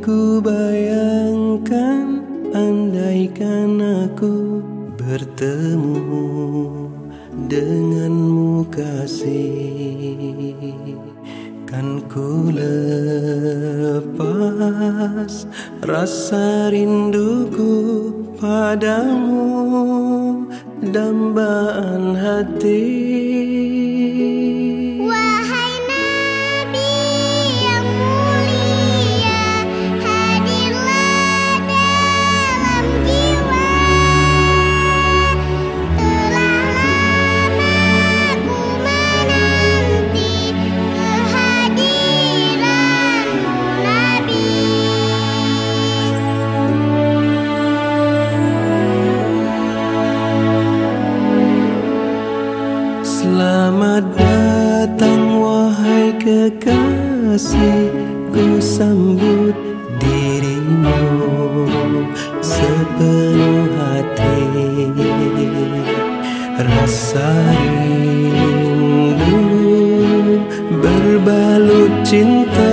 Ku bayangkan Andaikan aku bertemu Denganmu kasih Kan ku lepas Rasa rinduku padamu Dambaan hati Selamat datang wahai kekasih. Ku sambut dirimu sepenuh hati. Rasa rindu berbalut cinta